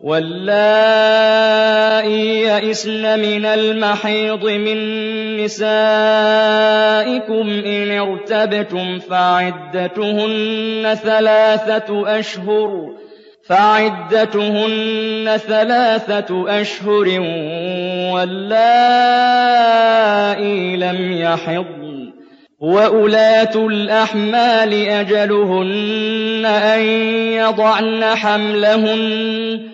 واللائي يئسن من المحيض من نسائكم إن ارتبتم فعدتهن ثلاثة أشهر فعدتهن ثلاثة أشهر واللائي لم يحضن وأولاة الأحمال أجلهن أن يضعن حملهن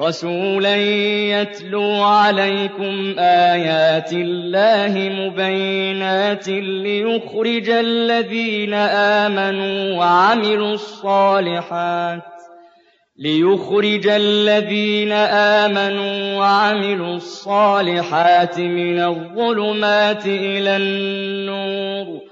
رسولا يتلو عليكم آيات الله مبينات ليخرج الذين آمنوا وعملوا الصالحات ليخرج الذين آمنوا وعملوا الصالحات من الظلمات إلى النور